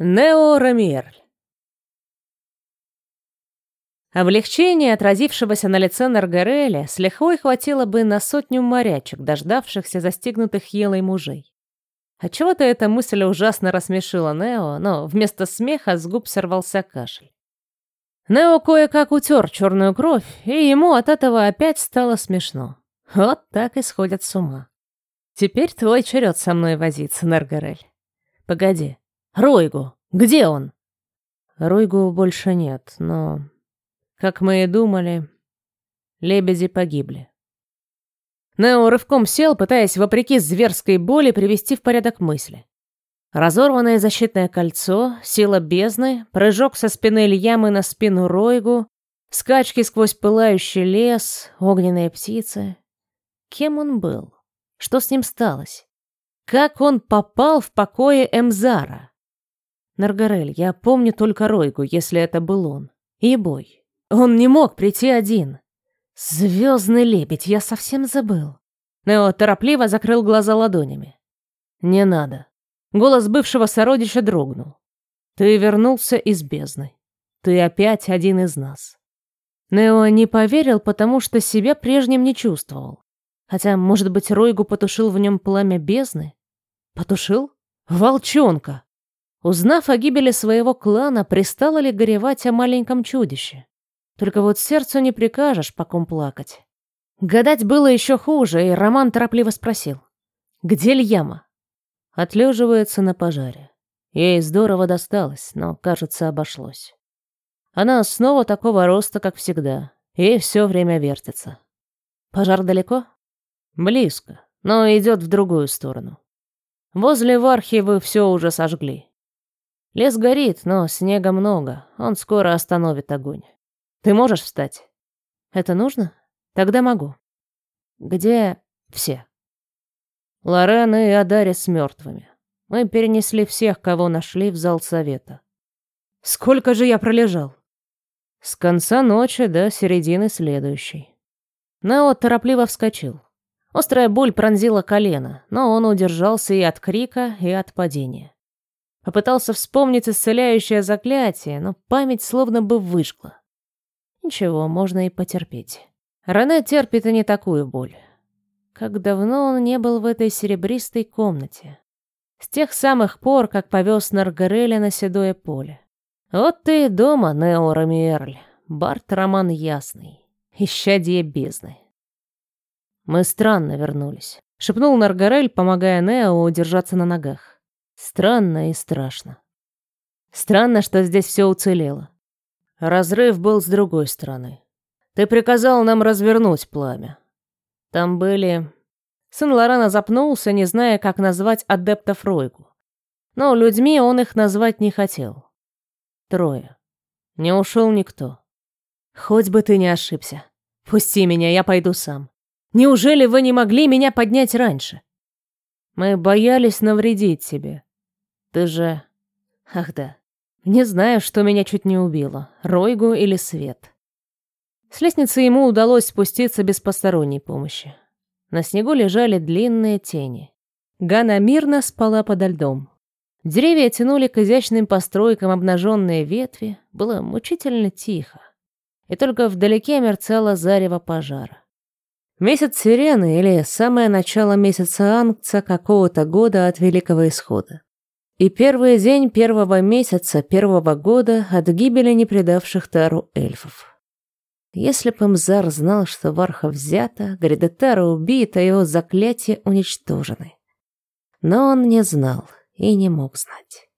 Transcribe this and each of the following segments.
Нео Рамиерль. Облегчение, отразившегося на лице Наргареля, с лихвой хватило бы на сотню морячек, дождавшихся застигнутых елой мужей. Отчего-то эта мысль ужасно рассмешила Нео, но вместо смеха с губ сорвался кашель. Нео кое-как утер черную кровь, и ему от этого опять стало смешно. Вот так и сходят с ума. Теперь твой черед со мной возиться, Наргарель. Погоди, Ройгу! Где он?» Ройгу больше нет, но, как мы и думали, лебеди погибли. Нео рывком сел, пытаясь, вопреки зверской боли, привести в порядок мысли. Разорванное защитное кольцо, сила бездны, прыжок со спины Ильямы на спину Ройгу, скачки сквозь пылающий лес, огненные птицы. Кем он был? Что с ним сталось? Как он попал в покое Эмзара? Наргарель, я помню только Ройгу, если это был он. И. Он не мог прийти один. Звездный лебедь, я совсем забыл. Нео торопливо закрыл глаза ладонями. Не надо. Голос бывшего сородича дрогнул. Ты вернулся из бездны. Ты опять один из нас. Нео не поверил, потому что себя прежним не чувствовал. Хотя, может быть, Ройгу потушил в нем пламя бездны? Потушил? Волчонка! Узнав о гибели своего клана, пристало ли горевать о маленьком чудище? Только вот сердцу не прикажешь, по ком плакать. Гадать было еще хуже, и Роман торопливо спросил. «Где Льяма?» Отлеживается на пожаре. Ей здорово досталось, но, кажется, обошлось. Она снова такого роста, как всегда, и все время вертится. Пожар далеко? Близко, но идет в другую сторону. Возле Вархи вы все уже сожгли. Лес горит, но снега много. Он скоро остановит огонь. Ты можешь встать? Это нужно? Тогда могу. Где все? Лорен и Адарис с мертвыми. Мы перенесли всех, кого нашли в зал совета. Сколько же я пролежал? С конца ночи до середины следующей. Нео торопливо вскочил. Острая боль пронзила колено, но он удержался и от крика, и от падения. Попытался вспомнить исцеляющее заклятие, но память словно бы выжгла. Ничего, можно и потерпеть. Рене терпит и не такую боль. Как давно он не был в этой серебристой комнате. С тех самых пор, как повез Наргареля на седое поле. Вот ты и дома, Нео Рамиерль. Барт Роман Ясный. Исчадие бездны. Мы странно вернулись. Шепнул Наргарель, помогая Нео удержаться на ногах. Странно и страшно. Странно, что здесь все уцелело. Разрыв был с другой стороны. Ты приказал нам развернуть пламя. Там были... Сын Лорана запнулся, не зная, как назвать адептов Ройгу. Но людьми он их назвать не хотел. Трое. Не ушел никто. Хоть бы ты не ошибся. Пусти меня, я пойду сам. Неужели вы не могли меня поднять раньше? Мы боялись навредить тебе. Ты же... Ах да. Не знаю, что меня чуть не убило. Ройгу или свет. С лестницы ему удалось спуститься без посторонней помощи. На снегу лежали длинные тени. Гана мирно спала подо льдом. Деревья тянули к изящным постройкам обнаженные ветви. Было мучительно тихо. И только вдалеке мерцало зарево пожара. Месяц сирены или самое начало месяца Ангца какого-то года от Великого Исхода. И первый день первого месяца первого года от гибели не предавших Тару эльфов. Если б Мзар знал, что Варха взята, Гридетара убита, его заклятия уничтожены. Но он не знал и не мог знать.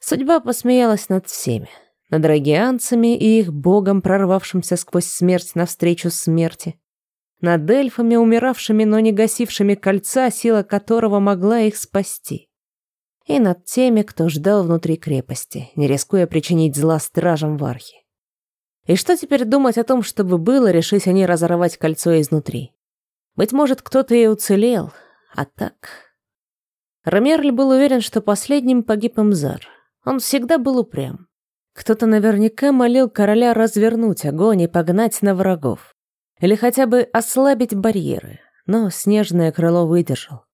Судьба посмеялась над всеми. Над рагианцами и их богом, прорвавшимся сквозь смерть навстречу смерти. Над эльфами, умиравшими, но не гасившими кольца, сила которого могла их спасти и над теми, кто ждал внутри крепости, не рискуя причинить зла стражам Вархи. И что теперь думать о том, чтобы было, решить они разорвать кольцо изнутри? Быть может, кто-то и уцелел, а так... Ромерль был уверен, что последним погиб Имзар. Он всегда был упрям. Кто-то наверняка молил короля развернуть огонь и погнать на врагов. Или хотя бы ослабить барьеры, но снежное крыло выдержал.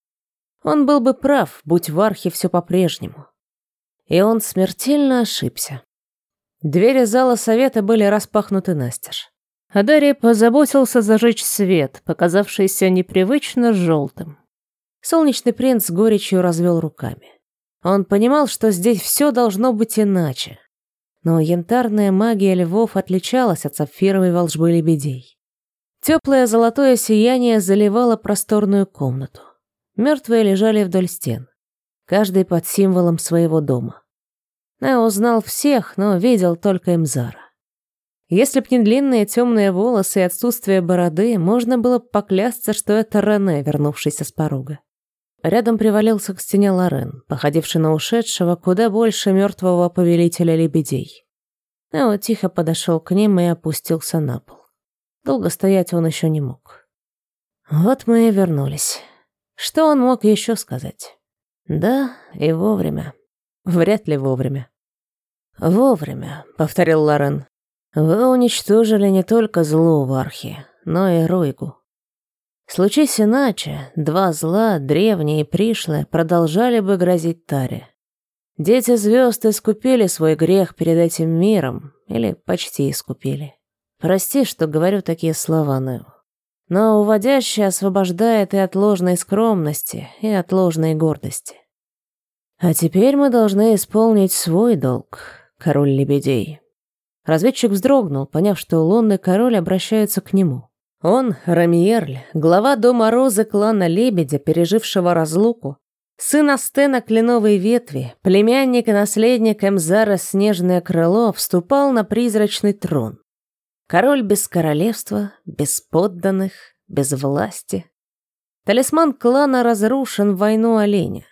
Он был бы прав, будь в Архе все по-прежнему. И он смертельно ошибся. Двери зала совета были распахнуты настежь. Адари позаботился зажечь свет, показавшийся непривычно желтым. Солнечный принц с горечью развел руками. Он понимал, что здесь все должно быть иначе. Но янтарная магия львов отличалась от сапфировой волжбы лебедей. Теплое золотое сияние заливало просторную комнату. Мертвые лежали вдоль стен, каждый под символом своего дома. Нео узнал всех, но видел только Имзара. Если б не длинные темные волосы и отсутствие бороды, можно было бы поклясться, что это Рене, вернувшийся с порога. Рядом привалился к стене Лорен, походивший на ушедшего куда больше мертвого повелителя лебедей. Нео тихо подошел к ним и опустился на пол. Долго стоять он еще не мог. Вот мы и вернулись. Что он мог еще сказать? Да, и вовремя. Вряд ли вовремя. «Вовремя», — повторил Лорен. Вы уничтожили не только зло в Архе, но и Ройгу. Случись иначе, два зла, древние и пришлые, продолжали бы грозить Таре. Дети звезд искупили свой грех перед этим миром, или почти искупили. Прости, что говорю такие слова, Нео. Но уводящий освобождает и от ложной скромности, и от ложной гордости. А теперь мы должны исполнить свой долг, король лебедей. Разведчик вздрогнул, поняв, что лунный король обращается к нему. Он, Рамиерль, глава дома Розы клана Лебедя, пережившего разлуку, сын Астена Кленовой Ветви, племянник и наследник Эмзара Снежное Крыло, вступал на призрачный трон. Король без королевства, без подданных, без власти. Талисман клана разрушен в войну оленя.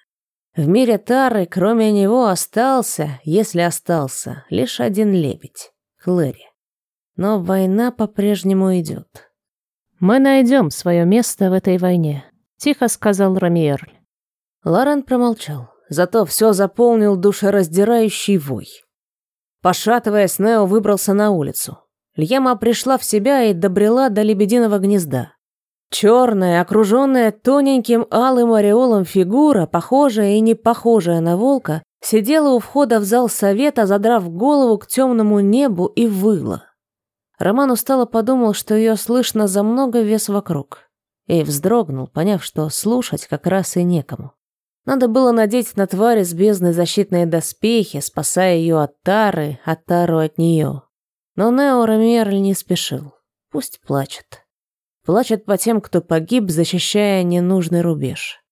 В мире Тары, кроме него, остался, если остался, лишь один лебедь. Клэри. Но война по-прежнему идет. «Мы найдем свое место в этой войне», — тихо сказал Рамиерль. Лорен промолчал, зато все заполнил душераздирающий вой. Пошатываясь, Нео выбрался на улицу. Льяма пришла в себя и добрела до лебединого гнезда. Черная, окруженная тоненьким алым ореолом фигура, похожая и не похожая на волка, Сидела у входа в зал совета, задрав голову к темному небу и выла. Роман устало подумал, что ее слышно за много вес вокруг. И вздрогнул, поняв, что слушать как раз и некому. Надо было надеть на тварь из бездны защитные доспехи, спасая ее от Тары, а Тару от нее. Но Нео Ромерль не спешил. Пусть плачет. Плачет по тем, кто погиб, защищая ненужный рубеж.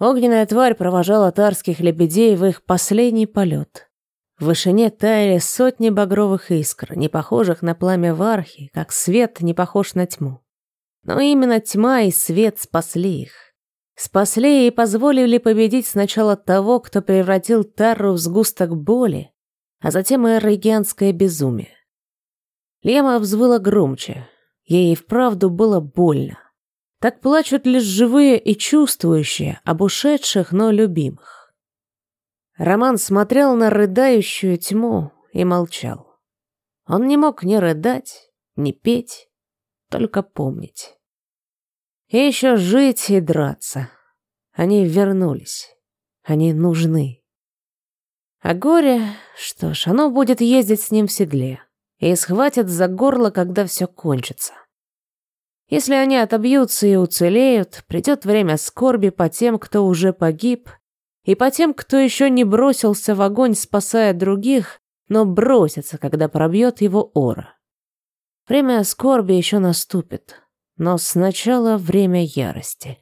Огненная тварь провожала тарских лебедей в их последний полет. В вышине таяли сотни багровых искр, не похожих на пламя вархи, как свет не похож на тьму. Но именно тьма и свет спасли их. Спасли и позволили победить сначала того, кто превратил Тарру в сгусток боли, а затем и регианское безумие. Лема взвыла громче. Ей вправду было больно. Так плачут лишь живые и чувствующие об ушедших, но любимых. Роман смотрел на рыдающую тьму и молчал. Он не мог ни рыдать, ни петь, только помнить. И еще жить и драться. Они вернулись. Они нужны. А горе, что ж, оно будет ездить с ним в седле и схватит за горло, когда все кончится. Если они отобьются и уцелеют, придет время скорби по тем, кто уже погиб, и по тем, кто еще не бросился в огонь, спасая других, но бросится, когда пробьет его ора. Время скорби еще наступит, но сначала время ярости.